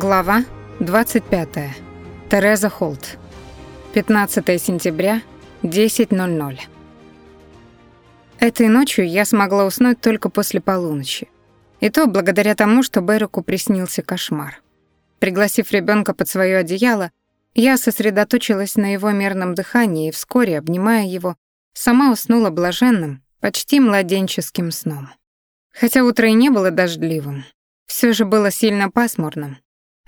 Глава 25. Тереза Холт. 15 сентября, 10.00. Этой ночью я смогла уснуть только после полуночи. И то благодаря тому, что Береку приснился кошмар. Пригласив ребенка под свое одеяло, я сосредоточилась на его мерном дыхании и вскоре, обнимая его, сама уснула блаженным, почти младенческим сном. Хотя утро и не было дождливым, все же было сильно пасмурным,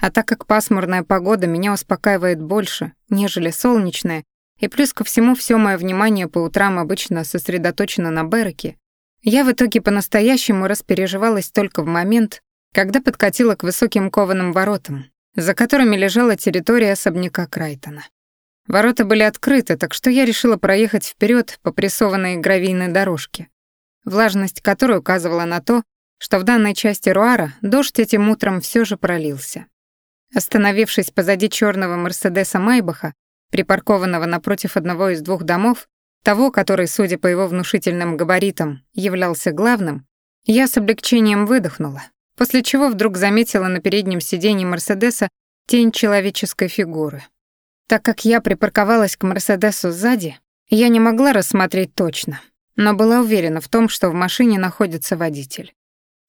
а так как пасмурная погода меня успокаивает больше, нежели солнечная, и плюс ко всему все мое внимание по утрам обычно сосредоточено на Береке, я в итоге по-настоящему распереживалась только в момент, когда подкатила к высоким кованым воротам, за которыми лежала территория особняка Крайтона. Ворота были открыты, так что я решила проехать вперед по прессованной гравийной дорожке, влажность которой указывала на то, что в данной части Руара дождь этим утром все же пролился. Остановившись позади черного Мерседеса Майбаха, припаркованного напротив одного из двух домов, того, который, судя по его внушительным габаритам, являлся главным, я с облегчением выдохнула, после чего вдруг заметила на переднем сиденье Мерседеса тень человеческой фигуры. Так как я припарковалась к Мерседесу сзади, я не могла рассмотреть точно, но была уверена в том, что в машине находится водитель.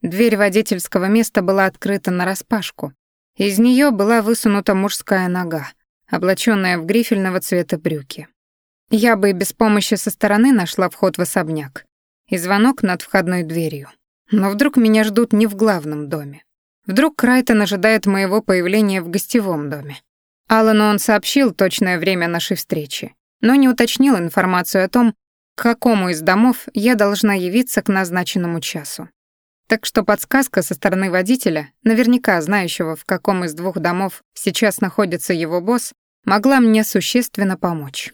Дверь водительского места была открыта нараспашку, из нее была высунута мужская нога, облаченная в грифельного цвета брюки. Я бы и без помощи со стороны нашла вход в особняк и звонок над входной дверью. Но вдруг меня ждут не в главном доме. Вдруг Крайтон ожидает моего появления в гостевом доме. Аллану он сообщил точное время нашей встречи, но не уточнил информацию о том, к какому из домов я должна явиться к назначенному часу. Так что подсказка со стороны водителя, наверняка знающего, в каком из двух домов сейчас находится его босс, могла мне существенно помочь.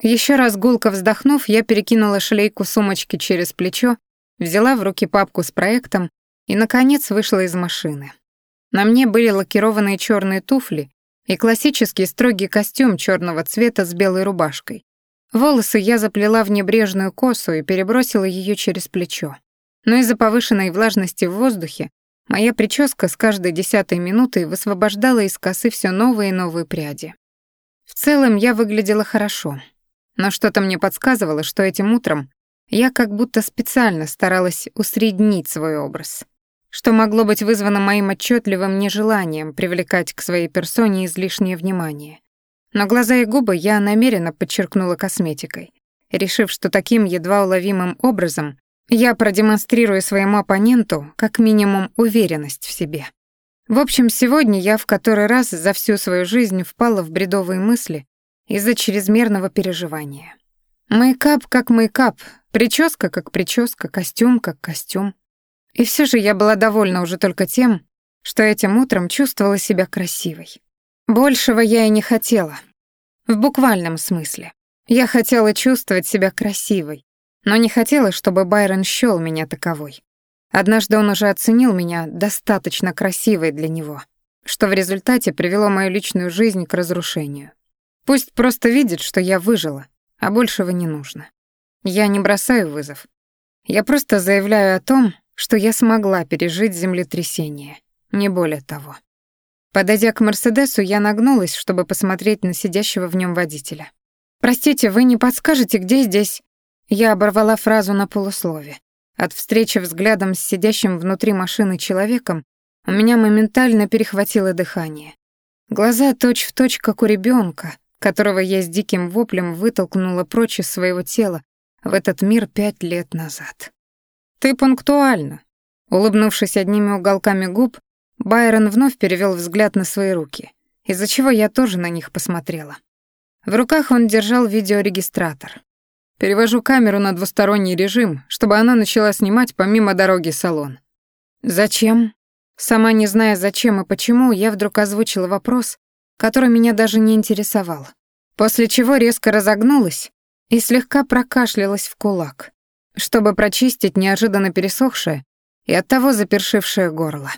Еще раз гулко вздохнув, я перекинула шлейку сумочки через плечо, взяла в руки папку с проектом и, наконец, вышла из машины. На мне были лакированные черные туфли и классический строгий костюм черного цвета с белой рубашкой. Волосы я заплела в небрежную косу и перебросила ее через плечо но из-за повышенной влажности в воздухе моя прическа с каждой десятой минутой высвобождала из косы все новые и новые пряди. В целом я выглядела хорошо, но что-то мне подсказывало, что этим утром я как будто специально старалась усреднить свой образ, что могло быть вызвано моим отчетливым нежеланием привлекать к своей персоне излишнее внимание. Но глаза и губы я намеренно подчеркнула косметикой, решив, что таким едва уловимым образом я продемонстрирую своему оппоненту как минимум уверенность в себе. В общем, сегодня я в который раз за всю свою жизнь впала в бредовые мысли из-за чрезмерного переживания. Мейкап как мейкап, прическа как прическа, костюм как костюм. И все же я была довольна уже только тем, что этим утром чувствовала себя красивой. Большего я и не хотела. В буквальном смысле. Я хотела чувствовать себя красивой, но не хотела, чтобы Байрон счёл меня таковой. Однажды он уже оценил меня достаточно красивой для него, что в результате привело мою личную жизнь к разрушению. Пусть просто видит, что я выжила, а большего не нужно. Я не бросаю вызов. Я просто заявляю о том, что я смогла пережить землетрясение, не более того. Подойдя к Мерседесу, я нагнулась, чтобы посмотреть на сидящего в нем водителя. «Простите, вы не подскажете, где здесь...» Я оборвала фразу на полуслове. От встречи взглядом с сидящим внутри машины человеком у меня моментально перехватило дыхание. Глаза точь-в-точь, точь, как у ребенка, которого я с диким воплем вытолкнула прочь из своего тела в этот мир пять лет назад. «Ты пунктуальна». Улыбнувшись одними уголками губ, Байрон вновь перевел взгляд на свои руки, из-за чего я тоже на них посмотрела. В руках он держал видеорегистратор. Перевожу камеру на двусторонний режим, чтобы она начала снимать помимо дороги салон. Зачем? Сама не зная зачем и почему, я вдруг озвучила вопрос, который меня даже не интересовал. После чего резко разогнулась и слегка прокашлялась в кулак, чтобы прочистить неожиданно пересохшее и оттого запершившее горло.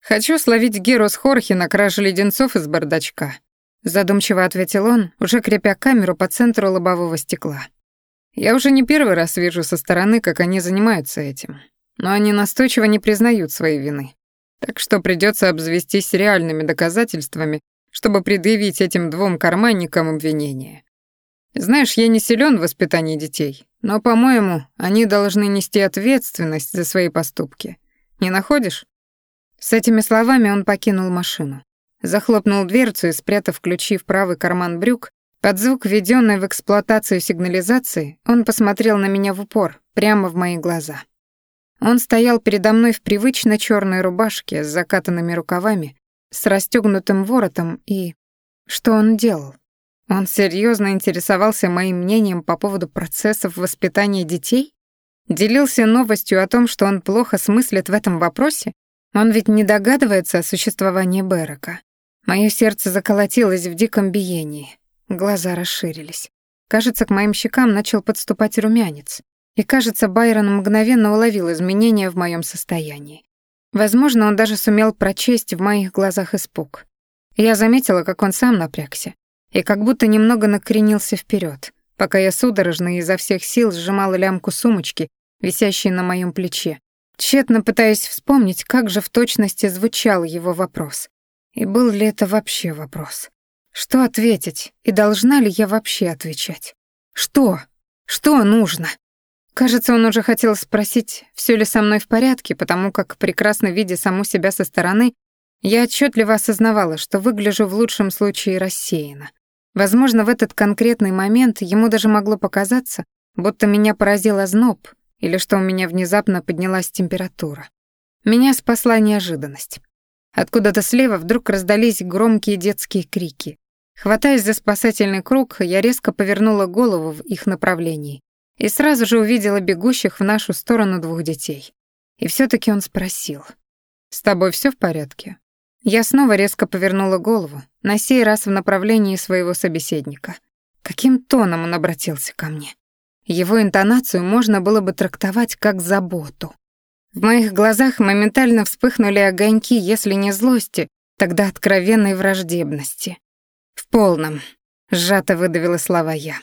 «Хочу словить Геру с Хорхи на краже леденцов из бардачка», задумчиво ответил он, уже крепя камеру по центру лобового стекла. Я уже не первый раз вижу со стороны, как они занимаются этим. Но они настойчиво не признают своей вины. Так что придется обзавестись реальными доказательствами, чтобы предъявить этим двум карманникам обвинение. Знаешь, я не силен в воспитании детей, но, по-моему, они должны нести ответственность за свои поступки. Не находишь? С этими словами он покинул машину. Захлопнул дверцу и, спрятав ключи в правый карман брюк, под звук введенной в эксплуатацию сигнализации, он посмотрел на меня в упор, прямо в мои глаза. Он стоял передо мной в привычно черной рубашке с закатанными рукавами, с расстегнутым воротом и... Что он делал? Он серьезно интересовался моим мнением по поводу процессов воспитания детей? Делился новостью о том, что он плохо смыслит в этом вопросе? Он ведь не догадывается о существовании Берека. Мое сердце заколотилось в диком биении. Глаза расширились. Кажется, к моим щекам начал подступать румянец. И, кажется, Байрон мгновенно уловил изменения в моем состоянии. Возможно, он даже сумел прочесть в моих глазах испуг. Я заметила, как он сам напрягся, и как будто немного накренился вперед, пока я судорожно изо всех сил сжимала лямку сумочки, висящей на моем плече, тщетно пытаясь вспомнить, как же в точности звучал его вопрос. И был ли это вообще вопрос? Что ответить? И должна ли я вообще отвечать? Что? Что нужно? Кажется, он уже хотел спросить, все ли со мной в порядке, потому как, прекрасно видя саму себя со стороны, я отчетливо осознавала, что выгляжу в лучшем случае рассеянно. Возможно, в этот конкретный момент ему даже могло показаться, будто меня поразил озноб или что у меня внезапно поднялась температура. Меня спасла неожиданность. Откуда-то слева вдруг раздались громкие детские крики. Хватаясь за спасательный круг, я резко повернула голову в их направлении и сразу же увидела бегущих в нашу сторону двух детей. И все таки он спросил. «С тобой все в порядке?» Я снова резко повернула голову, на сей раз в направлении своего собеседника. Каким тоном он обратился ко мне? Его интонацию можно было бы трактовать как заботу. В моих глазах моментально вспыхнули огоньки, если не злости, тогда откровенной враждебности. «В полном», — сжато выдавила слова я.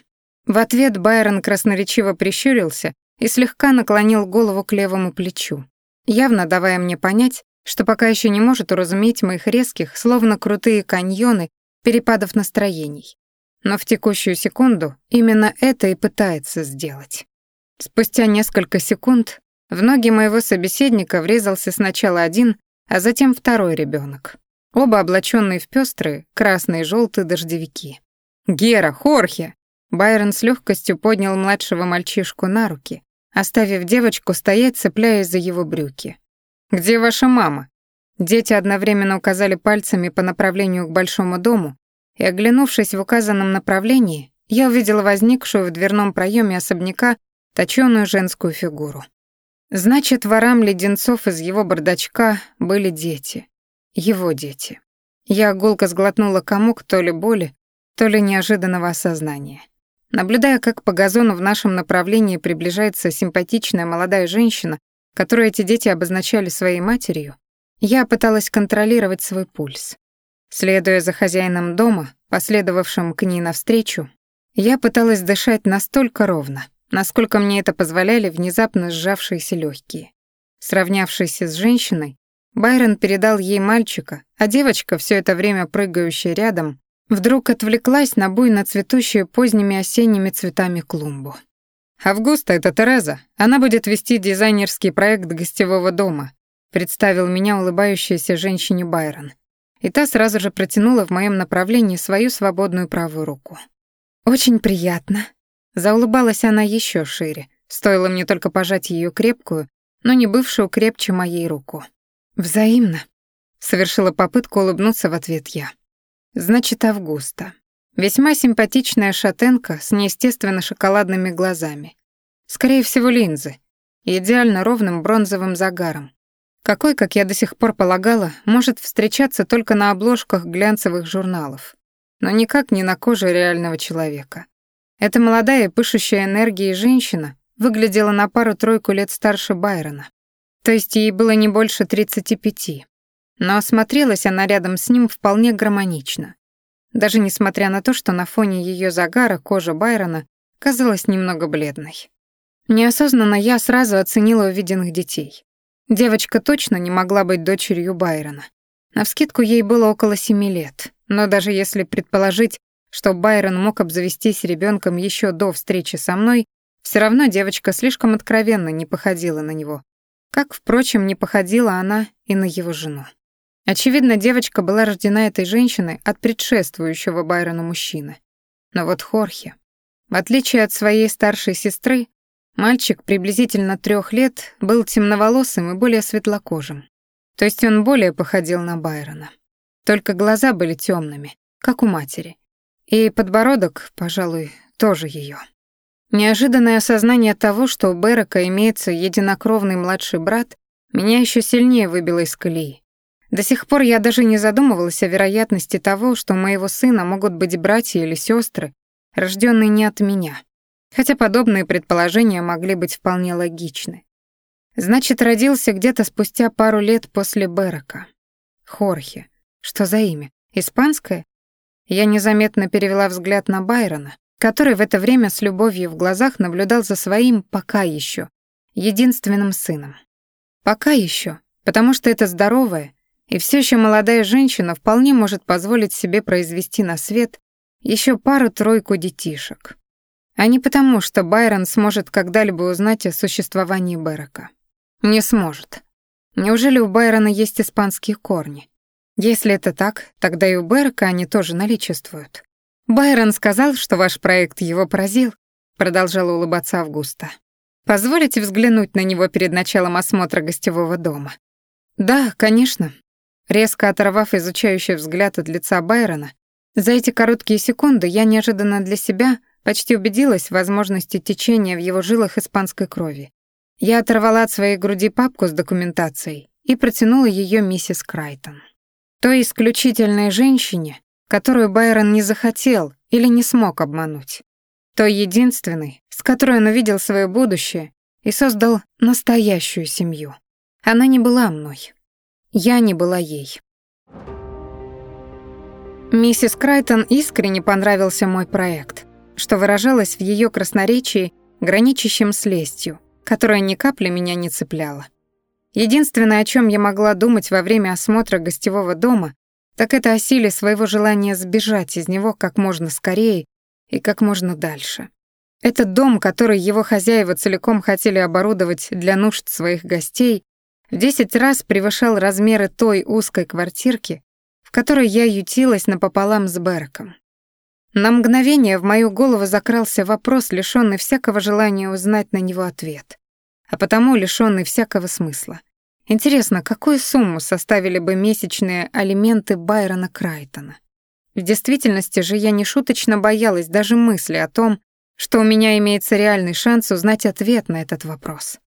В ответ Байрон красноречиво прищурился и слегка наклонил голову к левому плечу, явно давая мне понять, что пока еще не может уразуметь моих резких, словно крутые каньоны, перепадов настроений. Но в текущую секунду именно это и пытается сделать. Спустя несколько секунд в ноги моего собеседника врезался сначала один, а затем второй ребенок. Оба облаченные в пестрые, красные и желтые дождевики. «Гера, Хорхе!» Байрон с легкостью поднял младшего мальчишку на руки, оставив девочку стоять, цепляясь за его брюки. «Где ваша мама?» Дети одновременно указали пальцами по направлению к большому дому, и, оглянувшись в указанном направлении, я увидела возникшую в дверном проеме особняка точёную женскую фигуру. Значит, ворам леденцов из его бардачка были дети. Его дети. Я гулко сглотнула комок то ли боли, то ли неожиданного осознания. Наблюдая, как по газону в нашем направлении приближается симпатичная молодая женщина, которую эти дети обозначали своей матерью, я пыталась контролировать свой пульс. Следуя за хозяином дома, последовавшим к ней навстречу, я пыталась дышать настолько ровно, насколько мне это позволяли внезапно сжавшиеся легкие. Сравнявшись с женщиной, Байрон передал ей мальчика, а девочка, все это время прыгающая рядом, Вдруг отвлеклась на буйно цветущую поздними осенними цветами клумбу. «Августа — это Тереза. Она будет вести дизайнерский проект гостевого дома», представил меня улыбающаяся женщине Байрон. И та сразу же протянула в моем направлении свою свободную правую руку. «Очень приятно». Заулыбалась она еще шире. Стоило мне только пожать ее крепкую, но не бывшую крепче моей руку. «Взаимно», — совершила попытку улыбнуться в ответ я. Значит, Августа. Весьма симпатичная шатенка с неестественно шоколадными глазами. Скорее всего, линзы. идеально ровным бронзовым загаром. Какой, как я до сих пор полагала, может встречаться только на обложках глянцевых журналов, но никак не на коже реального человека. Эта молодая, пышущая энергией женщина выглядела на пару-тройку лет старше Байрона. То есть ей было не больше 35 но осмотрелась она рядом с ним вполне гармонично. Даже несмотря на то, что на фоне ее загара кожа Байрона казалась немного бледной. Неосознанно я сразу оценила увиденных детей. Девочка точно не могла быть дочерью Байрона. Навскидку ей было около семи лет, но даже если предположить, что Байрон мог обзавестись ребенком еще до встречи со мной, все равно девочка слишком откровенно не походила на него. Как, впрочем, не походила она и на его жену. Очевидно, девочка была рождена этой женщиной от предшествующего Байрону мужчины. Но вот Хорхе, в отличие от своей старшей сестры, мальчик приблизительно трех лет был темноволосым и более светлокожим. То есть он более походил на Байрона. Только глаза были темными, как у матери. И подбородок, пожалуй, тоже ее. Неожиданное осознание того, что у Берека имеется единокровный младший брат, меня еще сильнее выбило из колеи. До сих пор я даже не задумывалась о вероятности того, что у моего сына могут быть братья или сестры, рожденные не от меня. Хотя подобные предположения могли быть вполне логичны. Значит, родился где-то спустя пару лет после Берека. Хорхе. Что за имя? Испанское? Я незаметно перевела взгляд на Байрона, который в это время с любовью в глазах наблюдал за своим пока еще единственным сыном. Пока еще, потому что это здоровая, и все еще молодая женщина вполне может позволить себе произвести на свет еще пару-тройку детишек. А не потому, что Байрон сможет когда-либо узнать о существовании Берека. Не сможет. Неужели у Байрона есть испанские корни? Если это так, тогда и у Берека они тоже наличествуют. Байрон сказал, что ваш проект его поразил, продолжала улыбаться Августа. Позволите взглянуть на него перед началом осмотра гостевого дома? Да, конечно, Резко оторвав изучающий взгляд от лица Байрона, за эти короткие секунды я неожиданно для себя почти убедилась в возможности течения в его жилах испанской крови. Я оторвала от своей груди папку с документацией и протянула ее миссис Крайтон. Той исключительной женщине, которую Байрон не захотел или не смог обмануть. Той единственной, с которой он увидел свое будущее и создал настоящую семью. Она не была мной. Я не была ей. Миссис Крайтон искренне понравился мой проект, что выражалось в ее красноречии, граничащем с лестью, которая ни капли меня не цепляла. Единственное, о чем я могла думать во время осмотра гостевого дома, так это о силе своего желания сбежать из него как можно скорее и как можно дальше. Этот дом, который его хозяева целиком хотели оборудовать для нужд своих гостей, в десять раз превышал размеры той узкой квартирки, в которой я ютилась напополам с Берком. На мгновение в мою голову закрался вопрос, лишённый всякого желания узнать на него ответ, а потому лишённый всякого смысла. Интересно, какую сумму составили бы месячные алименты Байрона Крайтона? В действительности же я нешуточно боялась даже мысли о том, что у меня имеется реальный шанс узнать ответ на этот вопрос.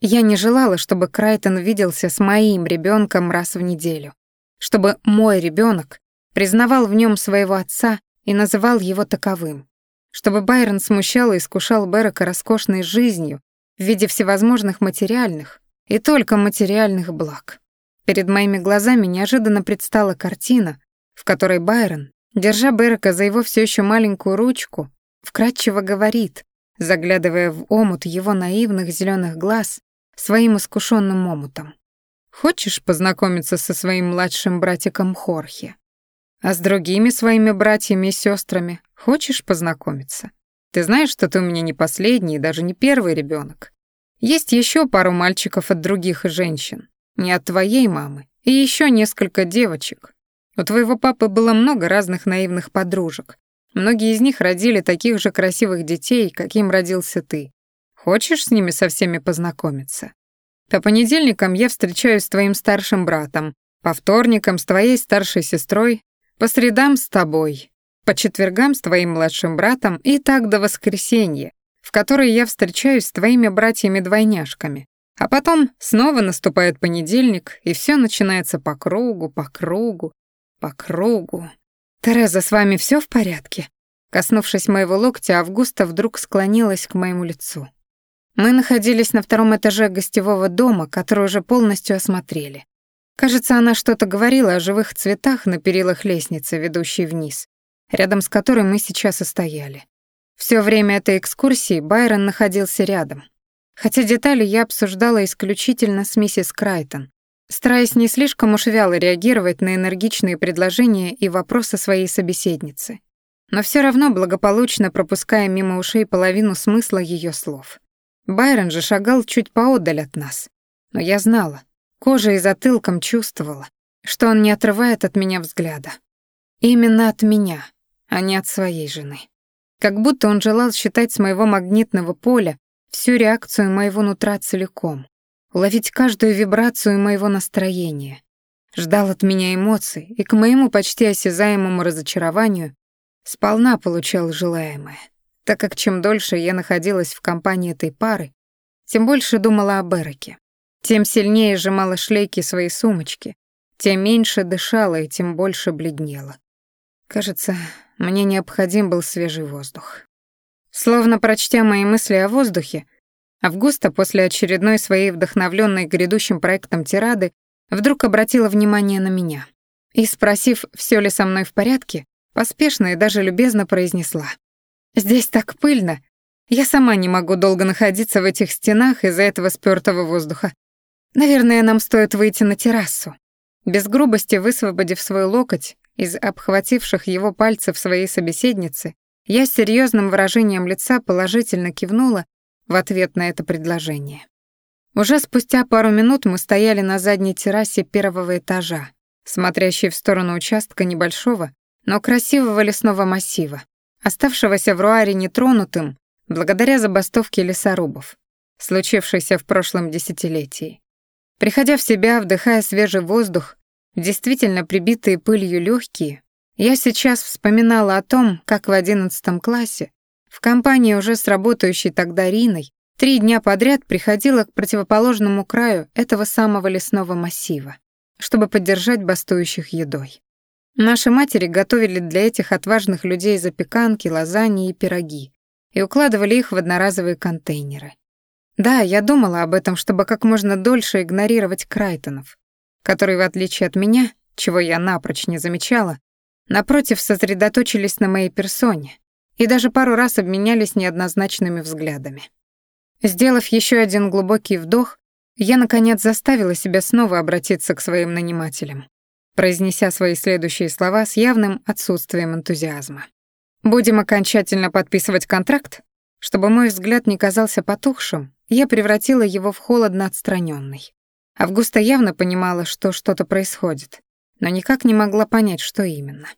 Я не желала, чтобы Крайтон виделся с моим ребенком раз в неделю, чтобы мой ребенок признавал в нем своего отца и называл его таковым, чтобы Байрон смущал и искушал Берека роскошной жизнью в виде всевозможных материальных и только материальных благ. Перед моими глазами неожиданно предстала картина, в которой Байрон, держа Берека за его все еще маленькую ручку, вкратчиво говорит, заглядывая в омут его наивных зеленых глаз, своим искушенным омутом. Хочешь познакомиться со своим младшим братиком Хорхе? А с другими своими братьями и сестрами хочешь познакомиться? Ты знаешь, что ты у меня не последний и даже не первый ребенок. Есть еще пару мальчиков от других женщин, не от твоей мамы, и еще несколько девочек. У твоего папы было много разных наивных подружек. Многие из них родили таких же красивых детей, каким родился ты. Хочешь с ними со всеми познакомиться? По понедельникам я встречаюсь с твоим старшим братом, по вторникам с твоей старшей сестрой, по средам с тобой, по четвергам с твоим младшим братом и так до воскресенья, в которой я встречаюсь с твоими братьями-двойняшками. А потом снова наступает понедельник, и все начинается по кругу, по кругу, по кругу. «Тереза, с вами все в порядке?» Коснувшись моего локтя, Августа вдруг склонилась к моему лицу. Мы находились на втором этаже гостевого дома, который уже полностью осмотрели. Кажется, она что-то говорила о живых цветах на перилах лестницы, ведущей вниз, рядом с которой мы сейчас и стояли. Всё время этой экскурсии Байрон находился рядом. Хотя детали я обсуждала исключительно с миссис Крайтон, стараясь не слишком уж вяло реагировать на энергичные предложения и вопросы своей собеседницы, но все равно благополучно пропуская мимо ушей половину смысла ее слов. Байрон же шагал чуть поодаль от нас, но я знала, кожей и затылком чувствовала, что он не отрывает от меня взгляда. Именно от меня, а не от своей жены. Как будто он желал считать с моего магнитного поля всю реакцию моего нутра целиком, уловить каждую вибрацию моего настроения. Ждал от меня эмоций и к моему почти осязаемому разочарованию сполна получал желаемое, так как чем дольше я находилась в компании этой пары, тем больше думала о Береке, тем сильнее сжимала шлейки своей сумочки, тем меньше дышала и тем больше бледнела. Кажется, мне необходим был свежий воздух. Словно прочтя мои мысли о воздухе, Августа после очередной своей вдохновленной грядущим проектом тирады вдруг обратила внимание на меня и, спросив, все ли со мной в порядке, поспешно и даже любезно произнесла. «Здесь так пыльно. Я сама не могу долго находиться в этих стенах из-за этого спёртого воздуха. Наверное, нам стоит выйти на террасу». Без грубости высвободив свой локоть из обхвативших его пальцев своей собеседницы, я с серьезным выражением лица положительно кивнула в ответ на это предложение. Уже спустя пару минут мы стояли на задней террасе первого этажа, смотрящей в сторону участка небольшого, но красивого лесного массива, оставшегося в Руаре нетронутым благодаря забастовке лесорубов, случившейся в прошлом десятилетии. Приходя в себя, вдыхая свежий воздух, действительно прибитые пылью легкие, я сейчас вспоминала о том, как в одиннадцатом классе в компании уже с работающей тогда Риной три дня подряд приходила к противоположному краю этого самого лесного массива, чтобы поддержать бастующих едой. Наши матери готовили для этих отважных людей запеканки, лазаньи и пироги и укладывали их в одноразовые контейнеры. Да, я думала об этом, чтобы как можно дольше игнорировать Крайтонов, которые, в отличие от меня, чего я напрочь не замечала, напротив, сосредоточились на моей персоне, и даже пару раз обменялись неоднозначными взглядами. Сделав еще один глубокий вдох, я, наконец, заставила себя снова обратиться к своим нанимателям, произнеся свои следующие слова с явным отсутствием энтузиазма. «Будем окончательно подписывать контракт?» Чтобы мой взгляд не казался потухшим, я превратила его в холодно отстраненный. Августа явно понимала, что что-то происходит, но никак не могла понять, что именно.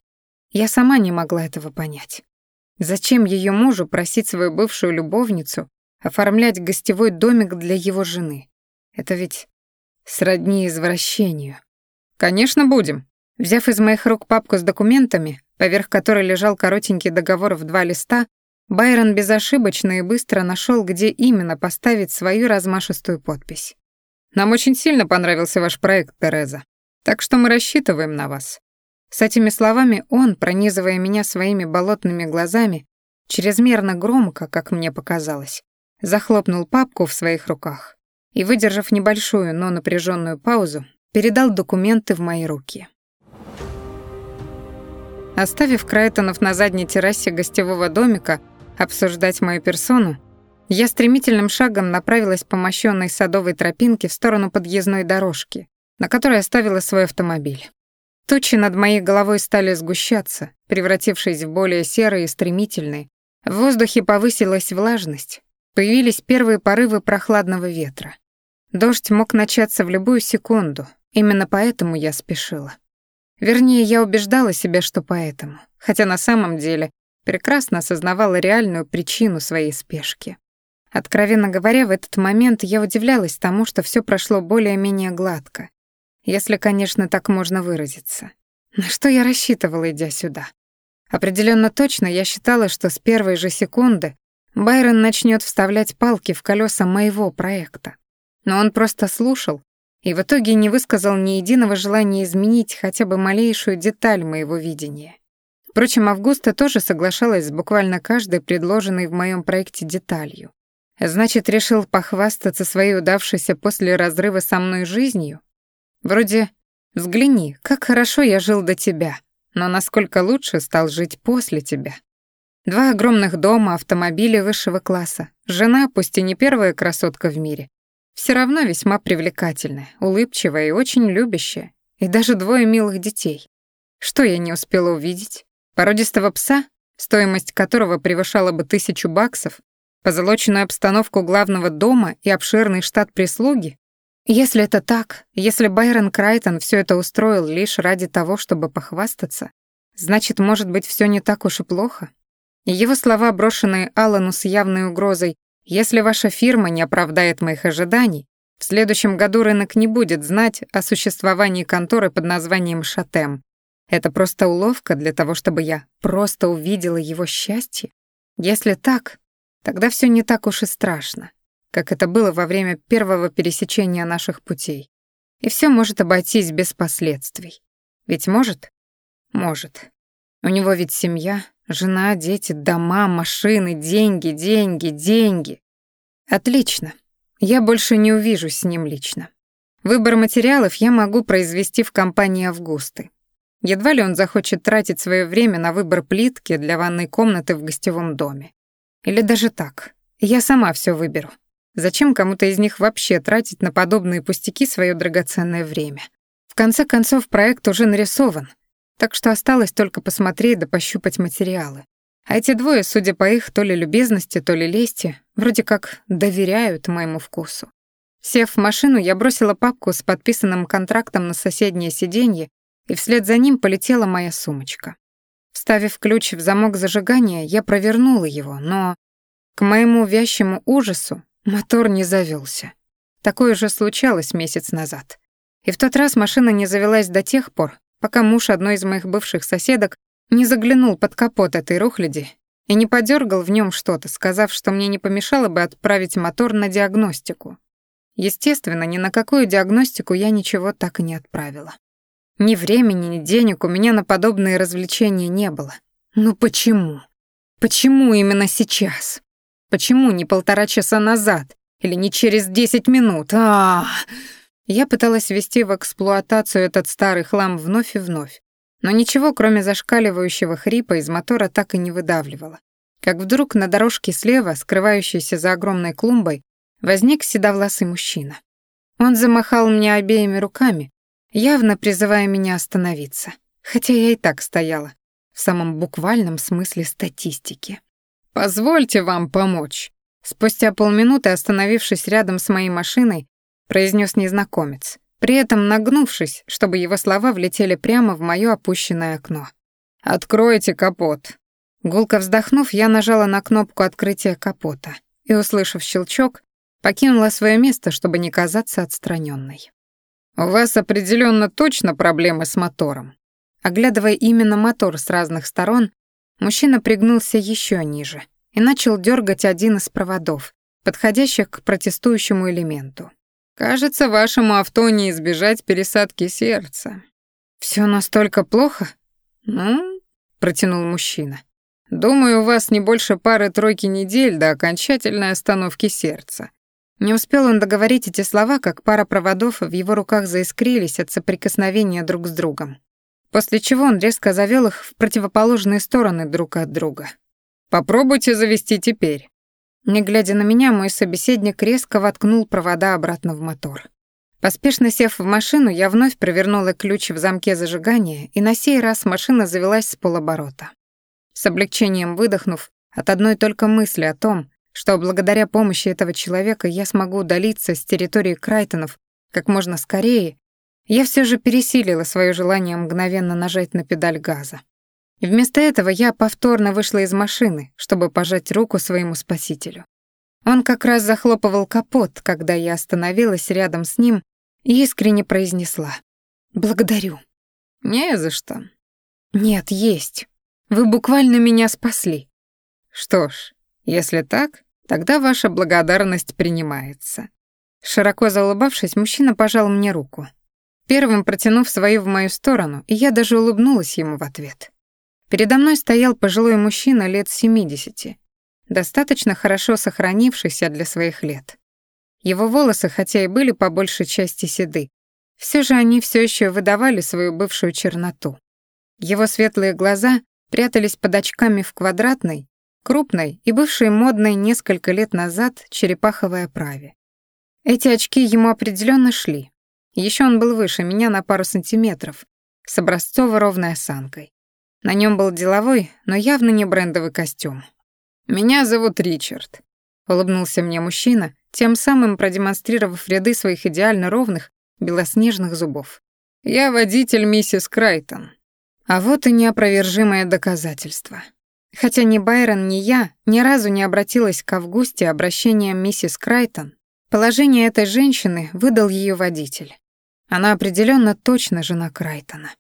Я сама не могла этого понять. Зачем ее мужу просить свою бывшую любовницу оформлять гостевой домик для его жены? Это ведь сродни извращению. Конечно, будем. Взяв из моих рук папку с документами, поверх которой лежал коротенький договор в два листа, Байрон безошибочно и быстро нашел, где именно поставить свою размашистую подпись. Нам очень сильно понравился ваш проект, Тереза. Так что мы рассчитываем на вас. С этими словами он, пронизывая меня своими болотными глазами, чрезмерно громко, как мне показалось, захлопнул папку в своих руках и, выдержав небольшую, но напряженную паузу, передал документы в мои руки. Оставив Крайтонов на задней террасе гостевого домика обсуждать мою персону, я стремительным шагом направилась по мощенной садовой тропинке в сторону подъездной дорожки, на которой оставила свой автомобиль. Тучи над моей головой стали сгущаться, превратившись в более серые и стремительные. В воздухе повысилась влажность. Появились первые порывы прохладного ветра. Дождь мог начаться в любую секунду, именно поэтому я спешила. Вернее, я убеждала себя, что поэтому, хотя на самом деле прекрасно осознавала реальную причину своей спешки. Откровенно говоря, в этот момент я удивлялась тому, что все прошло более-менее гладко, если, конечно, так можно выразиться. На что я рассчитывала, идя сюда? Определенно точно я считала, что с первой же секунды Байрон начнет вставлять палки в колеса моего проекта. Но он просто слушал и в итоге не высказал ни единого желания изменить хотя бы малейшую деталь моего видения. Впрочем, Августа тоже соглашалась с буквально каждой предложенной в моем проекте деталью. Значит, решил похвастаться своей удавшейся после разрыва со мной жизнью? Вроде «Взгляни, как хорошо я жил до тебя, но насколько лучше стал жить после тебя». Два огромных дома, автомобили высшего класса, жена, пусть и не первая красотка в мире, все равно весьма привлекательная, улыбчивая и очень любящая, и даже двое милых детей. Что я не успела увидеть? Породистого пса, стоимость которого превышала бы тысячу баксов, позолоченную обстановку главного дома и обширный штат прислуги? Если это так, если Байрон Крайтон все это устроил лишь ради того, чтобы похвастаться, значит, может быть, все не так уж и плохо? Его слова, брошенные Аллану с явной угрозой, «Если ваша фирма не оправдает моих ожиданий, в следующем году рынок не будет знать о существовании конторы под названием «Шатем». Это просто уловка для того, чтобы я просто увидела его счастье? Если так, тогда все не так уж и страшно как это было во время первого пересечения наших путей. И все может обойтись без последствий. Ведь может? Может. У него ведь семья, жена, дети, дома, машины, деньги, деньги, деньги. Отлично. Я больше не увижусь с ним лично. Выбор материалов я могу произвести в компании Августы. Едва ли он захочет тратить свое время на выбор плитки для ванной комнаты в гостевом доме. Или даже так. Я сама все выберу. Зачем кому-то из них вообще тратить на подобные пустяки свое драгоценное время? В конце концов, проект уже нарисован, так что осталось только посмотреть да пощупать материалы. А эти двое, судя по их то ли любезности, то ли лести, вроде как доверяют моему вкусу. Сев в машину, я бросила папку с подписанным контрактом на соседнее сиденье, и вслед за ним полетела моя сумочка. Вставив ключ в замок зажигания, я провернула его, но, к моему вящему ужасу, Мотор не завелся. Такое же случалось месяц назад. И в тот раз машина не завелась до тех пор, пока муж одной из моих бывших соседок не заглянул под капот этой рухляди и не подергал в нем что-то, сказав, что мне не помешало бы отправить мотор на диагностику. Естественно, ни на какую диагностику я ничего так и не отправила. Ни времени, ни денег у меня на подобные развлечения не было. Ну почему? Почему именно сейчас? Почему не полтора часа назад? Или не через десять минут? -а, а Я пыталась ввести в эксплуатацию этот старый хлам вновь и вновь, но ничего, кроме зашкаливающего хрипа, из мотора так и не выдавливало. Как вдруг на дорожке слева, скрывающейся за огромной клумбой, возник седовласый мужчина. Он замахал мне обеими руками, явно призывая меня остановиться, хотя я и так стояла, в самом буквальном смысле статистики. «Позвольте вам помочь». Спустя полминуты, остановившись рядом с моей машиной, произнес незнакомец, при этом нагнувшись, чтобы его слова влетели прямо в моё опущенное окно. «Откройте капот». Гулко вздохнув, я нажала на кнопку открытия капота и, услышав щелчок, покинула свое место, чтобы не казаться отстраненной. «У вас определенно точно проблемы с мотором». Оглядывая именно мотор с разных сторон, Мужчина пригнулся еще ниже и начал дергать один из проводов, подходящих к протестующему элементу. «Кажется, вашему авто не избежать пересадки сердца». Все настолько плохо?» «Ну?» — протянул мужчина. «Думаю, у вас не больше пары-тройки недель до окончательной остановки сердца». Не успел он договорить эти слова, как пара проводов в его руках заискрились от соприкосновения друг с другом после чего он резко завёл их в противоположные стороны друг от друга. «Попробуйте завести теперь». Не глядя на меня, мой собеседник резко воткнул провода обратно в мотор. Поспешно сев в машину, я вновь провернула ключ в замке зажигания, и на сей раз машина завелась с полоборота. С облегчением выдохнув от одной только мысли о том, что благодаря помощи этого человека я смогу удалиться с территории Крайтонов как можно скорее, я все же пересилила свое желание мгновенно нажать на педаль газа. И вместо этого я повторно вышла из машины, чтобы пожать руку своему спасителю. Он как раз захлопывал капот, когда я остановилась рядом с ним и искренне произнесла. «Благодарю». «Не за что». «Нет, есть. Вы буквально меня спасли». «Что ж, если так, тогда ваша благодарность принимается». Широко заулыбавшись, мужчина пожал мне руку первым протянув свою в мою сторону, и я даже улыбнулась ему в ответ. Передо мной стоял пожилой мужчина лет 70, достаточно хорошо сохранившийся для своих лет. Его волосы, хотя и были по большей части седы, все же они все еще выдавали свою бывшую черноту. Его светлые глаза прятались под очками в квадратной, крупной и бывшей модной несколько лет назад черепаховой оправе. Эти очки ему определенно шли. Еще он был выше меня на пару сантиметров, с образцово ровной осанкой. На нем был деловой, но явно не брендовый костюм. «Меня зовут Ричард», — улыбнулся мне мужчина, тем самым продемонстрировав ряды своих идеально ровных, белоснежных зубов. «Я водитель миссис Крайтон». А вот и неопровержимое доказательство. Хотя ни Байрон, ни я ни разу не обратилась к Августе обращением миссис Крайтон, положение этой женщины выдал ее водитель. Она определенно точно жена Крайтона.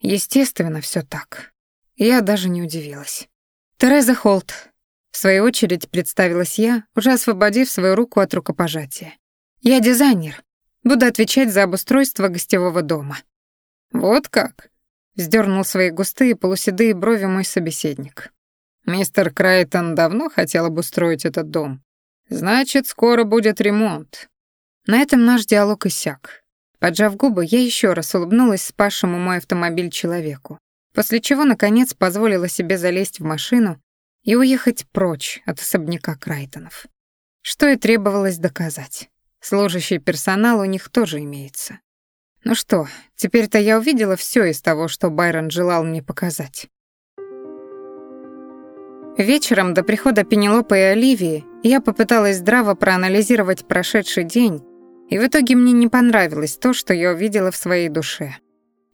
Естественно, все так. Я даже не удивилась. Тереза Холт. В свою очередь представилась я, уже освободив свою руку от рукопожатия. Я дизайнер. Буду отвечать за обустройство гостевого дома. Вот как? Вздернул свои густые полуседые брови мой собеседник. Мистер Крайтон давно хотел обустроить этот дом. Значит, скоро будет ремонт. На этом наш диалог иссяк. Поджав губы, я еще раз улыбнулась спасшему мой автомобиль человеку, после чего, наконец, позволила себе залезть в машину и уехать прочь от особняка Крайтонов. Что и требовалось доказать. Служащий персонал у них тоже имеется. Ну что, теперь-то я увидела все из того, что Байрон желал мне показать. Вечером до прихода Пенелопы и Оливии я попыталась здраво проанализировать прошедший день и в итоге мне не понравилось то, что я увидела в своей душе.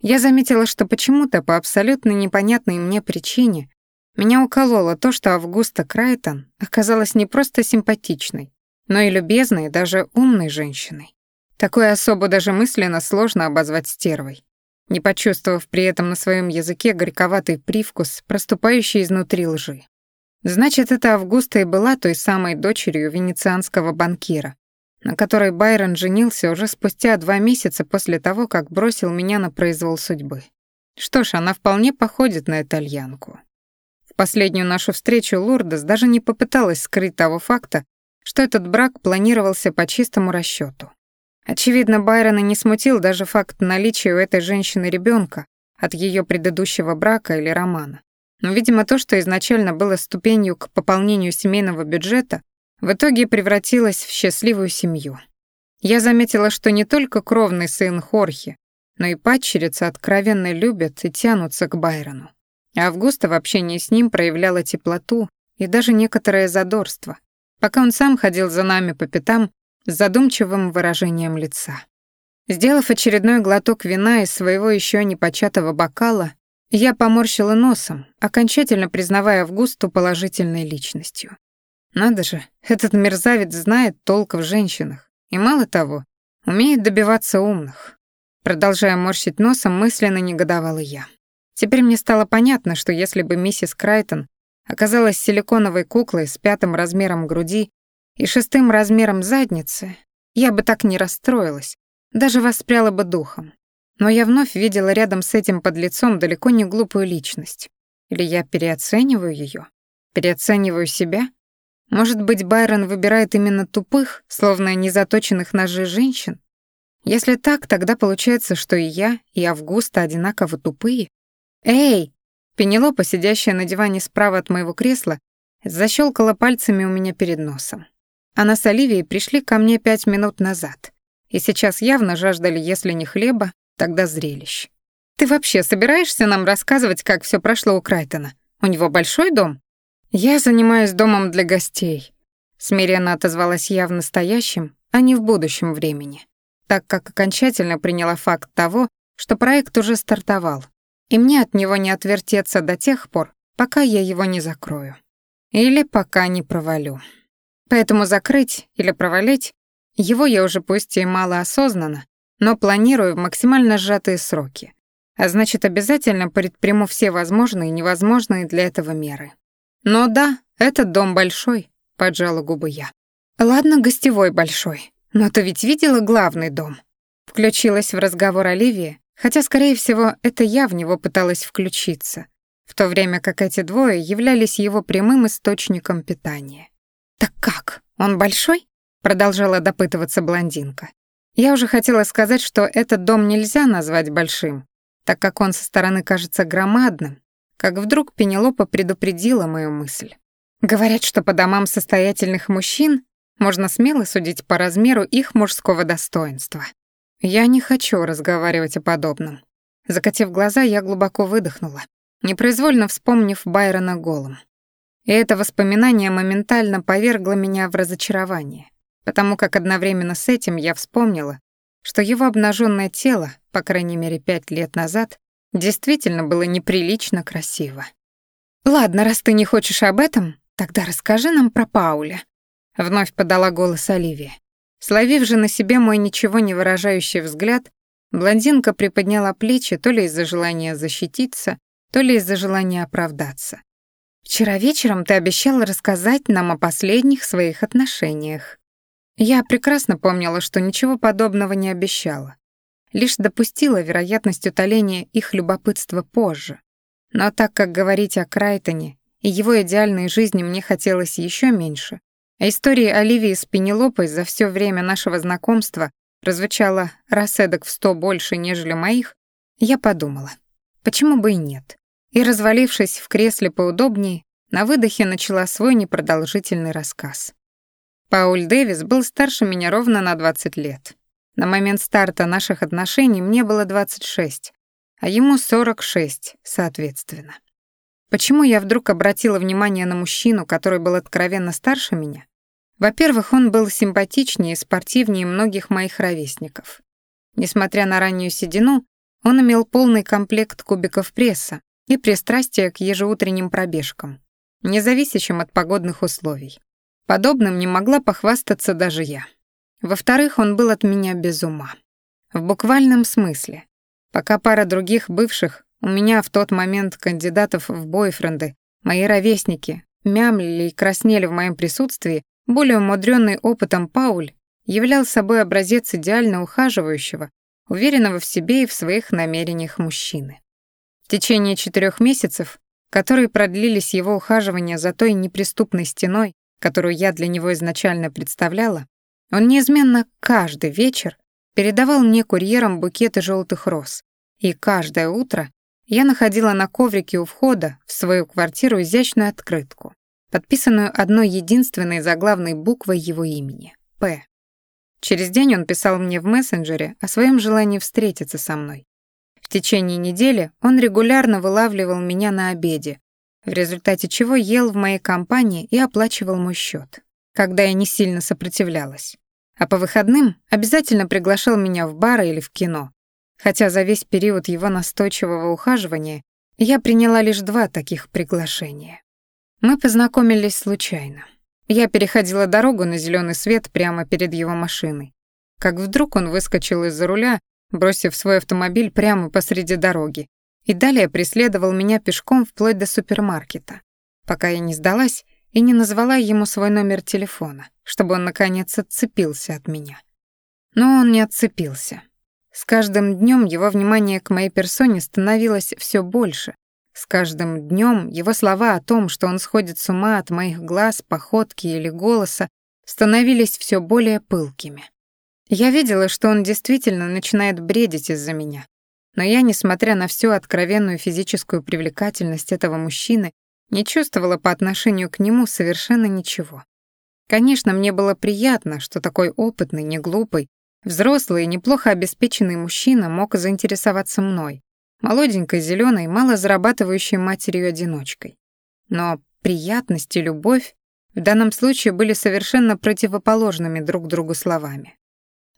Я заметила, что почему-то по абсолютно непонятной мне причине меня укололо то, что Августа Крайтон оказалась не просто симпатичной, но и любезной, даже умной женщиной. Такую особу даже мысленно сложно обозвать стервой, не почувствовав при этом на своем языке горьковатый привкус, проступающий изнутри лжи. Значит, эта Августа и была той самой дочерью венецианского банкира, на которой Байрон женился уже спустя два месяца после того, как бросил меня на произвол судьбы. Что ж, она вполне походит на итальянку. В последнюю нашу встречу Лурдес даже не попыталась скрыть того факта, что этот брак планировался по чистому расчету. Очевидно, Байрона не смутил даже факт наличия у этой женщины ребенка от ее предыдущего брака или романа. Но, видимо, то, что изначально было ступенью к пополнению семейного бюджета, в итоге превратилась в счастливую семью. Я заметила, что не только кровный сын Хорхе, но и падчерица откровенно любят и тянутся к Байрону. Августа в общении с ним проявляла теплоту и даже некоторое задорство, пока он сам ходил за нами по пятам с задумчивым выражением лица. Сделав очередной глоток вина из своего еще не початого бокала, я поморщила носом, окончательно признавая Августу положительной личностью. Надо же, этот мерзавец знает толк в женщинах. И мало того, умеет добиваться умных. Продолжая морщить носом, мысленно негодовала я. Теперь мне стало понятно, что если бы миссис Крайтон оказалась силиконовой куклой с пятым размером груди и шестым размером задницы, я бы так не расстроилась, даже воспряла бы духом. Но я вновь видела рядом с этим подлецом далеко не глупую личность. Или я переоцениваю ее, Переоцениваю себя? Может быть, Байрон выбирает именно тупых, словно незаточенных ножей женщин? Если так, тогда получается, что и я, и Августа одинаково тупые. Эй! Пенелопа, сидящая на диване справа от моего кресла, защелкала пальцами у меня перед носом. Она с Оливией пришли ко мне пять минут назад, и сейчас явно жаждали, если не хлеба, тогда зрелищ. «Ты вообще собираешься нам рассказывать, как все прошло у Крайтона? У него большой дом?» «Я занимаюсь домом для гостей», — смиренно отозвалась я в настоящем, а не в будущем времени, так как окончательно приняла факт того, что проект уже стартовал, и мне от него не отвертеться до тех пор, пока я его не закрою. Или пока не провалю. Поэтому закрыть или провалить его я уже пусть и мало осознанно, но планирую в максимально сжатые сроки. А значит, обязательно предприму все возможные и невозможные для этого меры. «Но да, этот дом большой», — поджала губы я. «Ладно, гостевой большой, но ты ведь видела главный дом?» Включилась в разговор Оливия, хотя, скорее всего, это я в него пыталась включиться, в то время как эти двое являлись его прямым источником питания. «Так как, он большой?» — продолжала допытываться блондинка. Я уже хотела сказать, что этот дом нельзя назвать большим, так как он со стороны кажется громадным, как вдруг Пенелопа предупредила мою мысль. Говорят, что по домам состоятельных мужчин можно смело судить по размеру их мужского достоинства. Я не хочу разговаривать о подобном. Закатив глаза, я глубоко выдохнула, непроизвольно вспомнив Байрона голым. И это воспоминание моментально повергло меня в разочарование, потому как одновременно с этим я вспомнила, что его обнаженное тело, по крайней мере пять лет назад, действительно было неприлично красиво. «Ладно, раз ты не хочешь об этом, тогда расскажи нам про Пауля», — вновь подала голос Оливия. Словив же на себе мой ничего не выражающий взгляд, блондинка приподняла плечи то ли из-за желания защититься, то ли из-за желания оправдаться. «Вчера вечером ты обещала рассказать нам о последних своих отношениях». Я прекрасно помнила, что ничего подобного не обещала. Лишь допустила вероятность утоления их любопытства позже. Но так как говорить о Крайтоне и его идеальной жизни мне хотелось еще меньше, а история Оливии с Пенелопой за все время нашего знакомства прозвучала раз эдак в сто больше, нежели моих, я подумала, почему бы и нет. И, развалившись в кресле поудобнее, на выдохе начала свой непродолжительный рассказ. Пауль Дэвис был старше меня ровно на 20 лет. На момент старта наших отношений мне было 26, а ему 46, соответственно. Почему я вдруг обратила внимание на мужчину, который был откровенно старше меня? Во-первых, он был симпатичнее и спортивнее многих моих ровесников. Несмотря на раннюю седину, он имел полный комплект кубиков пресса и пристрастие к ежеутренним пробежкам, независящим от погодных условий. Подобным не могла похвастаться даже я. Во-вторых, он был от меня без ума. В буквальном смысле. Пока пара других бывших, у меня в тот момент кандидатов в бойфренды, мои ровесники, мямлили и краснели в моем присутствии, более умудренный опытом Пауль являл собой образец идеально ухаживающего, уверенного в себе и в своих намерениях мужчины. В течение четырех месяцев, которые продлились его ухаживания за той неприступной стеной, которую я для него изначально представляла, он неизменно каждый вечер передавал мне курьером букеты желтых роз, и каждое утро я находила на коврике у входа в свою квартиру изящную открытку, подписанную одной единственной заглавной буквой его имени — «П». Через день он писал мне в мессенджере о своем желании встретиться со мной. В течение недели он регулярно вылавливал меня на обеде, в результате чего ел в моей компании и оплачивал мой счет, когда я не сильно сопротивлялась. А по выходным обязательно приглашал меня в бары или в кино, хотя за весь период его настойчивого ухаживания я приняла лишь два таких приглашения. Мы познакомились случайно. Я переходила дорогу на зеленый свет прямо перед его машиной. Как вдруг он выскочил из-за руля, бросив свой автомобиль прямо посреди дороги, и далее преследовал меня пешком вплоть до супермаркета, пока я не сдалась и не назвала ему свой номер телефона, чтобы он наконец отцепился от меня. Но он не отцепился. С каждым днем его внимание к моей персоне становилось все больше. С каждым днем его слова о том, что он сходит с ума от моих глаз, походки или голоса, становились все более пылкими. Я видела, что он действительно начинает бредить из-за меня, но я, несмотря на всю откровенную физическую привлекательность этого мужчины, не чувствовала по отношению к нему совершенно ничего. Конечно, мне было приятно, что такой опытный, неглупый, взрослый и неплохо обеспеченный мужчина мог заинтересоваться мной, молоденькой, зеленой, мало зарабатывающей матерью-одиночкой. Но приятность и любовь в данном случае были совершенно противоположными друг другу словами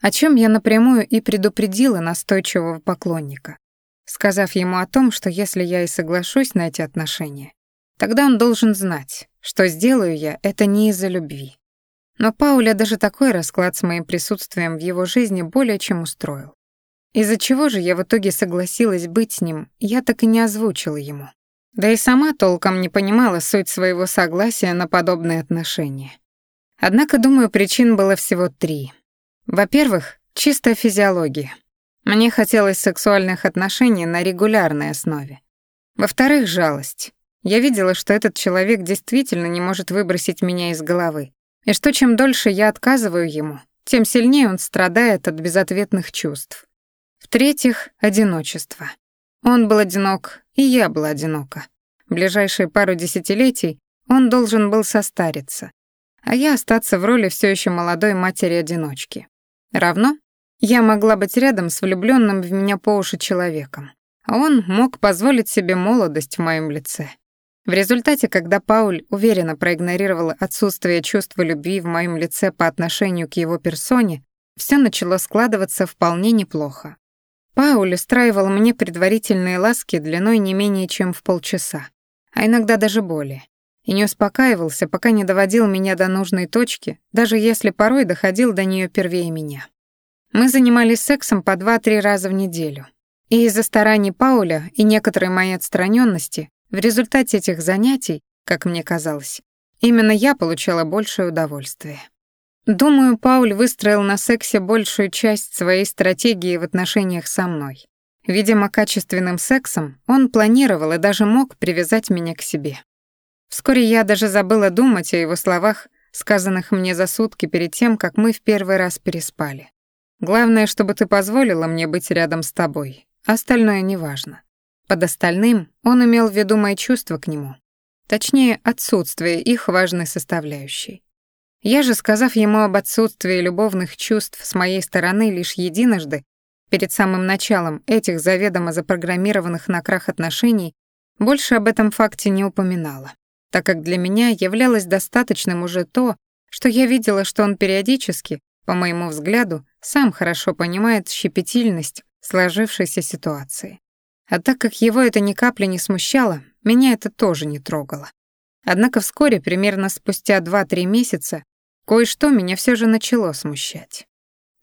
о чем я напрямую и предупредила настойчивого поклонника, сказав ему о том, что если я и соглашусь на эти отношения, тогда он должен знать, что сделаю я это не из-за любви. Но Пауля даже такой расклад с моим присутствием в его жизни более чем устроил. Из-за чего же я в итоге согласилась быть с ним, я так и не озвучила ему. Да и сама толком не понимала суть своего согласия на подобные отношения. Однако, думаю, причин было всего три — во-первых, чистая физиология. Мне хотелось сексуальных отношений на регулярной основе. Во-вторых, жалость. Я видела, что этот человек действительно не может выбросить меня из головы, и что чем дольше я отказываю ему, тем сильнее он страдает от безответных чувств. В-третьих, одиночество. Он был одинок, и я была одинока. В ближайшие пару десятилетий он должен был состариться, а я остаться в роли все еще молодой матери-одиночки. Равно я могла быть рядом с влюбленным в меня по уши человеком, а он мог позволить себе молодость в моем лице. В результате, когда Пауль уверенно проигнорировал отсутствие чувства любви в моем лице по отношению к его персоне, все начало складываться вполне неплохо. Пауль устраивал мне предварительные ласки длиной не менее чем в полчаса, а иногда даже более, и не успокаивался, пока не доводил меня до нужной точки, даже если порой доходил до нее первее меня. Мы занимались сексом по два-три раза в неделю, и из-за стараний Пауля и некоторой моей отстраненности в результате этих занятий, как мне казалось, именно я получала большее удовольствие. Думаю, Пауль выстроил на сексе большую часть своей стратегии в отношениях со мной. Видимо, качественным сексом он планировал и даже мог привязать меня к себе. Вскоре я даже забыла думать о его словах, сказанных мне за сутки перед тем, как мы в первый раз переспали. Главное, чтобы ты позволила мне быть рядом с тобой, остальное неважно. Под остальным он имел в виду мои чувства к нему, точнее, отсутствие их важной составляющей. Я же, сказав ему об отсутствии любовных чувств с моей стороны лишь единожды, перед самым началом этих заведомо запрограммированных на крах отношений, больше об этом факте не упоминала, так как для меня являлось достаточным уже то, что я видела, что он периодически, по моему взгляду, сам хорошо понимает щепетильность сложившейся ситуации. А так как его это ни капли не смущало, меня это тоже не трогало. Однако вскоре, примерно спустя 2-3 месяца, кое-что меня все же начало смущать.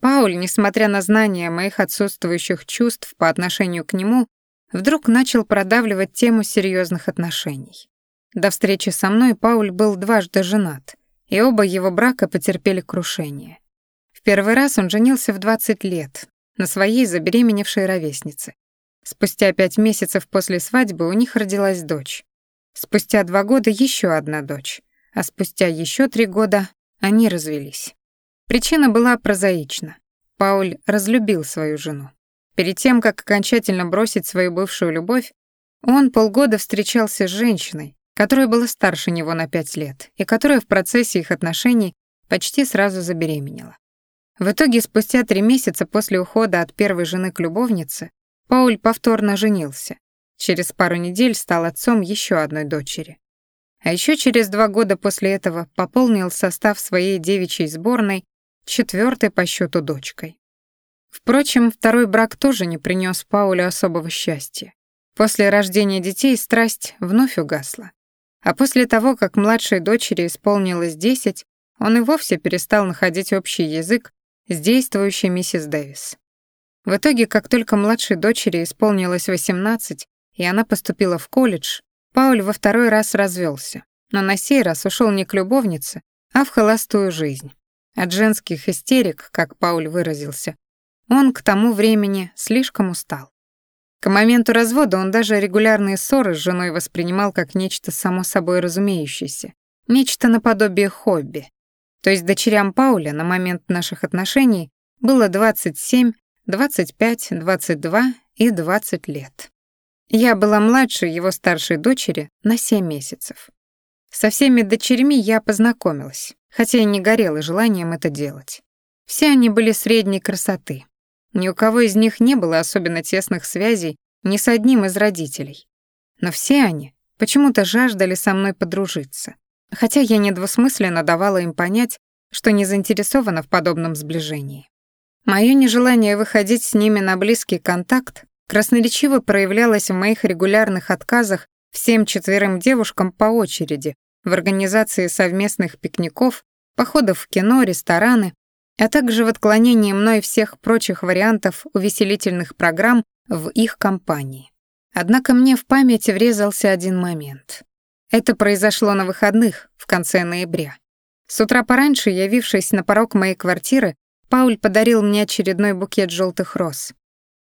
Пауль, несмотря на знание моих отсутствующих чувств по отношению к нему, вдруг начал продавливать тему серьезных отношений. До встречи со мной Пауль был дважды женат, и оба его брака потерпели крушение. В первый раз он женился в 20 лет на своей забеременевшей ровеснице. Спустя пять месяцев после свадьбы у них родилась дочь. Спустя два года еще одна дочь, а спустя еще три года они развелись. Причина была прозаична. Пауль разлюбил свою жену. Перед тем, как окончательно бросить свою бывшую любовь, он полгода встречался с женщиной, которая была старше него на пять лет и которая в процессе их отношений почти сразу забеременела. В итоге, спустя три месяца после ухода от первой жены к любовнице, Пауль повторно женился. Через пару недель стал отцом еще одной дочери. А еще через два года после этого пополнил состав своей девичьей сборной четвертой по счету дочкой. Впрочем, второй брак тоже не принес Паулю особого счастья. После рождения детей страсть вновь угасла. А после того, как младшей дочери исполнилось десять, он и вовсе перестал находить общий язык с действующей миссис Дэвис. В итоге, как только младшей дочери исполнилось 18, и она поступила в колледж, Пауль во второй раз развелся, но на сей раз ушел не к любовнице, а в холостую жизнь. От женских истерик, как Пауль выразился, он к тому времени слишком устал. К моменту развода он даже регулярные ссоры с женой воспринимал как нечто само собой разумеющееся, нечто наподобие хобби. То есть дочерям Пауля на момент наших отношений было 27, 25, 22 и 20 лет. Я была младше его старшей дочери на 7 месяцев. Со всеми дочерьми я познакомилась, хотя и не горела желанием это делать. Все они были средней красоты. Ни у кого из них не было особенно тесных связей ни с одним из родителей. Но все они почему-то жаждали со мной подружиться, хотя я недвусмысленно давала им понять, что не заинтересована в подобном сближении. Моё нежелание выходить с ними на близкий контакт красноречиво проявлялось в моих регулярных отказах всем четверым девушкам по очереди в организации совместных пикников, походов в кино, рестораны, а также в отклонении мной всех прочих вариантов увеселительных программ в их компании. Однако мне в память врезался один момент. Это произошло на выходных, в конце ноября. С утра пораньше, явившись на порог моей квартиры, Пауль подарил мне очередной букет желтых роз.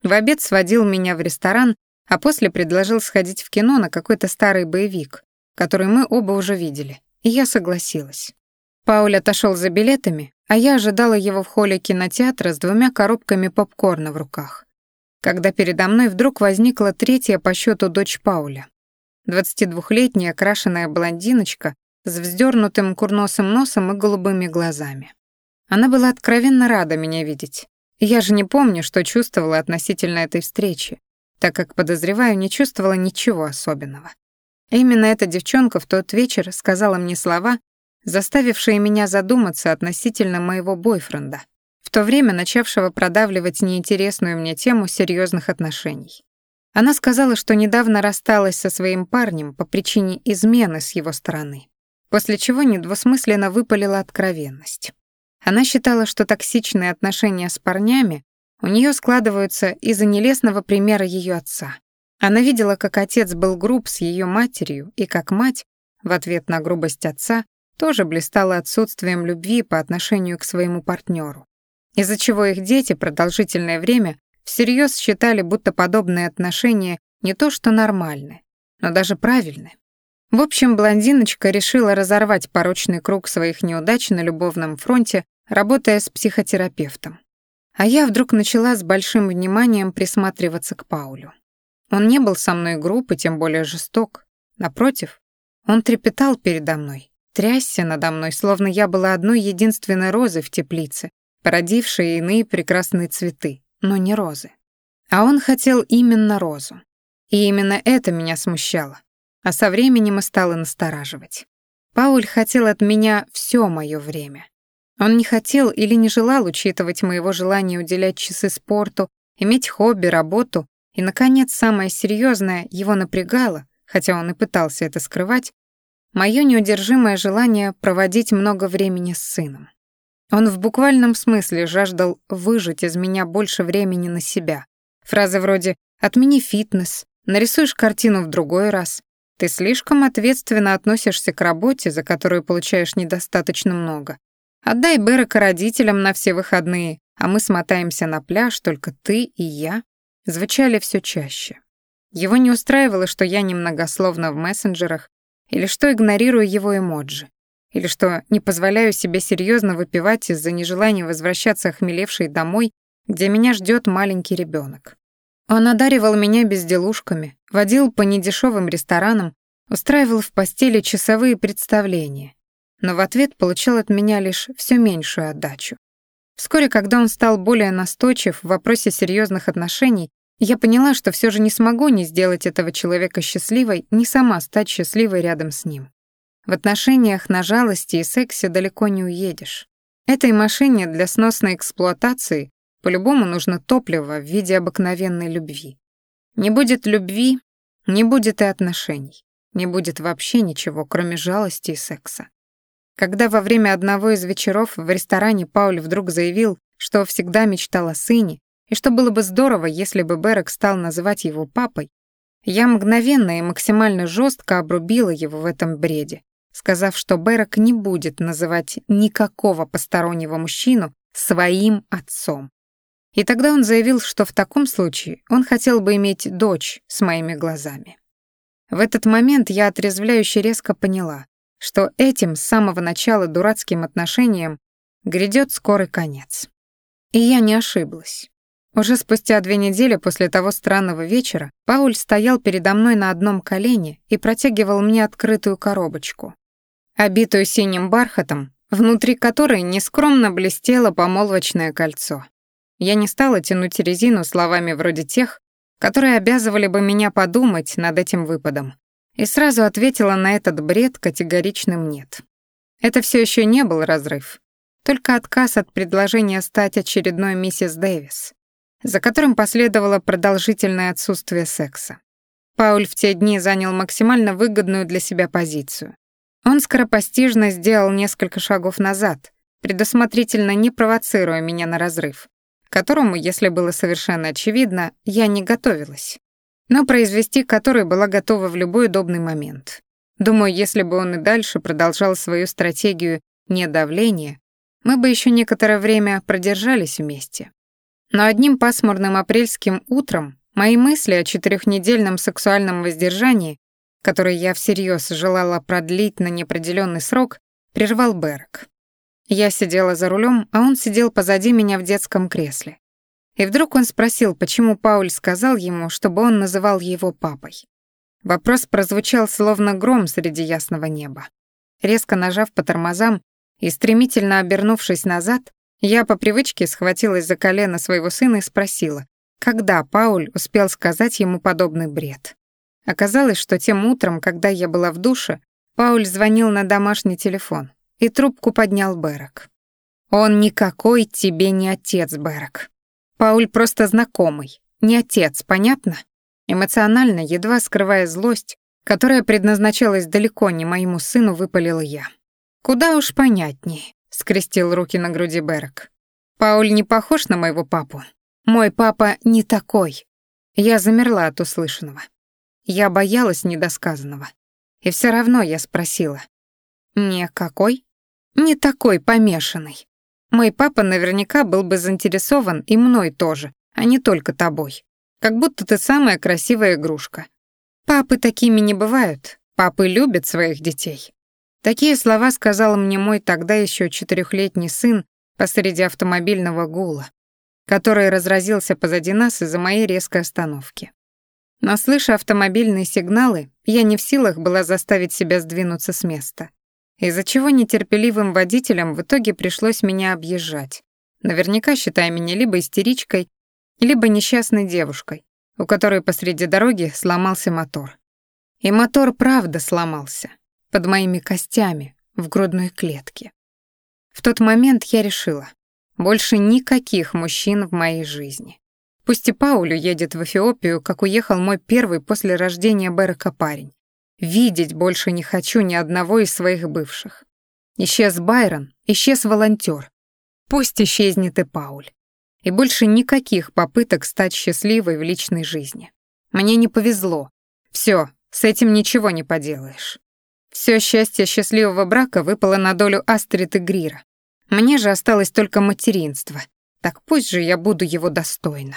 В обед сводил меня в ресторан, а после предложил сходить в кино на какой-то старый боевик, который мы оба уже видели, и я согласилась. Пауль отошел за билетами, а я ожидала его в холле кинотеатра с двумя коробками попкорна в руках. Когда передо мной вдруг возникла третья по счету дочь Пауля. 22-летняя крашеная блондиночка с вздернутым курносым носом и голубыми глазами. Она была откровенно рада меня видеть. Я же не помню, что чувствовала относительно этой встречи, так как, подозреваю, не чувствовала ничего особенного. Именно эта девчонка в тот вечер сказала мне слова, заставившие меня задуматься относительно моего бойфренда, в то время начавшего продавливать неинтересную мне тему серьезных отношений. Она сказала, что недавно рассталась со своим парнем по причине измены с его стороны, после чего недвусмысленно выпалила откровенность. Она считала, что токсичные отношения с парнями у нее складываются из-за нелестного примера ее отца. Она видела, как отец был груб с ее матерью, и как мать, в ответ на грубость отца, тоже блистала отсутствием любви по отношению к своему партнеру, из-за чего их дети продолжительное время всерьез считали, будто подобные отношения не то что нормальны, но даже правильны. В общем, блондиночка решила разорвать порочный круг своих неудач на любовном фронте, работая с психотерапевтом. А я вдруг начала с большим вниманием присматриваться к Паулю. Он не был со мной груб и тем более жесток. Напротив, он трепетал передо мной, трясся надо мной, словно я была одной единственной розой в теплице, породившей иные прекрасные цветы, но не розы. А он хотел именно розу. И именно это меня смущало, а со временем и стало настораживать. Пауль хотел от меня все мое время. Он не хотел или не желал учитывать моего желания уделять часы спорту, иметь хобби, работу, и, наконец, самое серьезное его напрягало, хотя он и пытался это скрывать, мое неудержимое желание проводить много времени с сыном. Он в буквальном смысле жаждал выжить из меня больше времени на себя. Фразы вроде «отмени фитнес», «нарисуешь картину в другой раз», «ты слишком ответственно относишься к работе, за которую получаешь недостаточно много», «отдай Берека родителям на все выходные, а мы смотаемся на пляж, только ты и я», звучали все чаще. Его не устраивало, что я немногословна в мессенджерах или что игнорирую его эмоджи или что не позволяю себе серьезно выпивать из-за нежелания возвращаться охмелевшей домой, где меня ждет маленький ребенок. Он одаривал меня безделушками, водил по недешевым ресторанам, устраивал в постели часовые представления, но в ответ получал от меня лишь все меньшую отдачу. Вскоре, когда он стал более настойчив в вопросе серьезных отношений, я поняла, что все же не смогу ни сделать этого человека счастливой, ни сама стать счастливой рядом с ним. В отношениях на жалости и сексе далеко не уедешь. Этой машине для сносной эксплуатации по-любому нужно топливо в виде обыкновенной любви. Не будет любви, не будет и отношений. Не будет вообще ничего, кроме жалости и секса. Когда во время одного из вечеров в ресторане Пауль вдруг заявил, что всегда мечтал о сыне, и что было бы здорово, если бы Берек стал называть его папой, я мгновенно и максимально жестко обрубила его в этом бреде, сказав, что Берок не будет называть никакого постороннего мужчину своим отцом. И тогда он заявил, что в таком случае он хотел бы иметь дочь с моими глазами. В этот момент я отрезвляюще резко поняла, что этим с самого начала дурацким отношениям грядет скорый конец. И я не ошиблась. Уже спустя две недели после того странного вечера Пауль стоял передо мной на одном колене и протягивал мне открытую коробочку, обитую синим бархатом, внутри которой нескромно блестело помолвочное кольцо. Я не стала тянуть резину словами вроде тех, которые обязывали бы меня подумать над этим выпадом, и сразу ответила на этот бред категоричным «нет». Это все еще не был разрыв, только отказ от предложения стать очередной миссис Дэвис, за которым последовало продолжительное отсутствие секса. Пауль в те дни занял максимально выгодную для себя позицию. Он скоропостижно сделал несколько шагов назад, предусмотрительно не провоцируя меня на разрыв, к которому, если было совершенно очевидно, я не готовилась, но произвести который была готова в любой удобный момент. Думаю, если бы он и дальше продолжал свою стратегию недавления, мы бы еще некоторое время продержались вместе. Но одним пасмурным апрельским утром мои мысли о четырехнедельном сексуальном воздержании который я всерьез желала продлить на неопределенный срок, прервал Берг. Я сидела за рулем, а он сидел позади меня в детском кресле. И вдруг он спросил, почему Пауль сказал ему, чтобы он называл его папой. Вопрос прозвучал словно гром среди ясного неба. Резко нажав по тормозам и стремительно обернувшись назад, я по привычке схватилась за колено своего сына и спросила, когда Пауль успел сказать ему подобный бред. Оказалось, что тем утром, когда я была в душе, Пауль звонил на домашний телефон, и трубку поднял Берек. «Он никакой тебе не отец, Берек. Пауль просто знакомый, не отец, понятно?» Эмоционально, едва скрывая злость, которая предназначалась далеко не моему сыну, выпалила я. «Куда уж понятней», — скрестил руки на груди Берек. «Пауль не похож на моего папу. Мой папа не такой». Я замерла от услышанного. Я боялась недосказанного. И все равно я спросила. «Не какой?» «Не такой помешанный. Мой папа наверняка был бы заинтересован и мной тоже, а не только тобой. Как будто ты самая красивая игрушка. Папы такими не бывают. Папы любят своих детей». Такие слова сказал мне мой тогда еще четырехлетний сын посреди автомобильного гула, который разразился позади нас из-за моей резкой остановки. Но слыша автомобильные сигналы, я не в силах была заставить себя сдвинуться с места, из-за чего нетерпеливым водителям в итоге пришлось меня объезжать, наверняка считая меня либо истеричкой, либо несчастной девушкой, у которой посреди дороги сломался мотор. И мотор правда сломался, под моими костями, в грудной клетке. В тот момент я решила, больше никаких мужчин в моей жизни. Пусть и Паулю едет в Эфиопию, как уехал мой первый после рождения Берека парень. Видеть больше не хочу ни одного из своих бывших. Исчез Байрон, исчез волонтер. Пусть исчезнет и Пауль. И больше никаких попыток стать счастливой в личной жизни. Мне не повезло. Все, с этим ничего не поделаешь. Все счастье счастливого брака выпало на долю Астрид и Грира. Мне же осталось только материнство. Так пусть же я буду его достойна.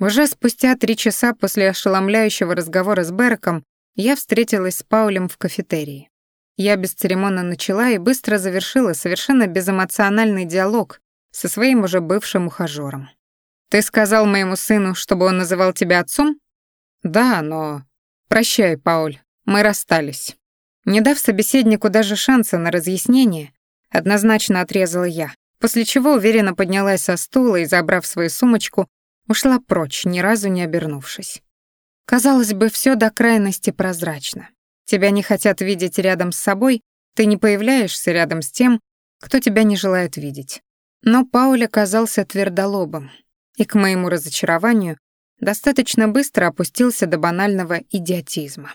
Уже спустя три часа после ошеломляющего разговора с Берком я встретилась с Паулем в кафетерии. Я бесцеремонно начала и быстро завершила совершенно безэмоциональный диалог со своим уже бывшим ухажёром. «Ты сказал моему сыну, чтобы он называл тебя отцом?» «Да, но...» «Прощай, Пауль, мы расстались». Не дав собеседнику даже шанса на разъяснение, однозначно отрезала я, после чего уверенно поднялась со стула и, забрав свою сумочку, Ушла прочь, ни разу не обернувшись. Казалось бы, все до крайности прозрачно. Тебя не хотят видеть рядом с собой, ты не появляешься рядом с тем, кто тебя не желает видеть. Но Пауль оказался твердолобым, и, к моему разочарованию, достаточно быстро опустился до банального идиотизма.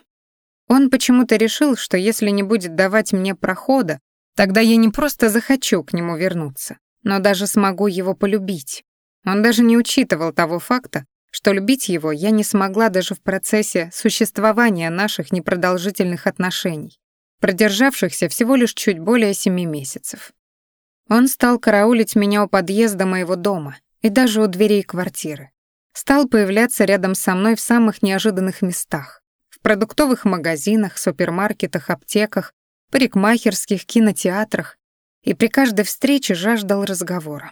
Он почему-то решил, что если не будет давать мне прохода, тогда я не просто захочу к нему вернуться, но даже смогу его полюбить. Он даже не учитывал того факта, что любить его я не смогла даже в процессе существования наших непродолжительных отношений, продержавшихся всего лишь чуть более семи месяцев. Он стал караулить меня у подъезда моего дома и даже у дверей квартиры. Стал появляться рядом со мной в самых неожиданных местах. Продуктовых магазинах, супермаркетах, аптеках, парикмахерских, кинотеатрах. И при каждой встрече жаждал разговора.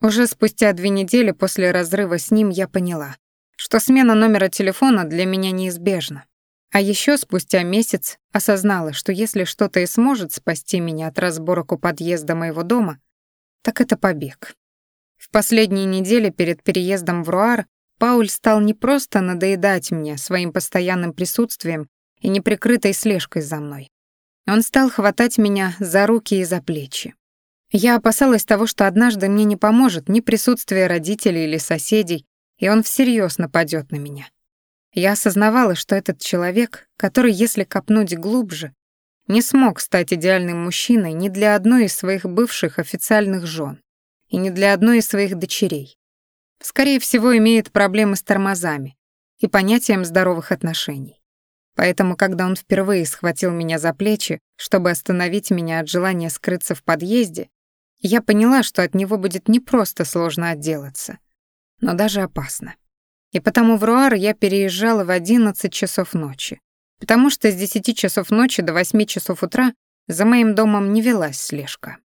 Уже спустя две недели после разрыва с ним я поняла, что смена номера телефона для меня неизбежна. А еще спустя месяц осознала, что если что-то и сможет спасти меня от разборок у подъезда моего дома, так это побег. В последние недели перед переездом в Руар Пауль стал не просто надоедать мне своим постоянным присутствием и неприкрытой слежкой за мной. Он стал хватать меня за руки и за плечи. Я опасалась того, что однажды мне не поможет ни присутствие родителей или соседей, и он всерьез нападет на меня. Я осознавала, что этот человек, который, если копнуть глубже, не смог стать идеальным мужчиной ни для одной из своих бывших официальных жен и ни для одной из своих дочерей. Скорее всего, имеет проблемы с тормозами и понятием здоровых отношений. Поэтому, когда он впервые схватил меня за плечи, чтобы остановить меня от желания скрыться в подъезде, я поняла, что от него будет не просто сложно отделаться, но даже опасно. И потому в Руар я переезжала в 11 часов ночи, потому что с 10 часов ночи до 8 часов утра за моим домом не велась слежка.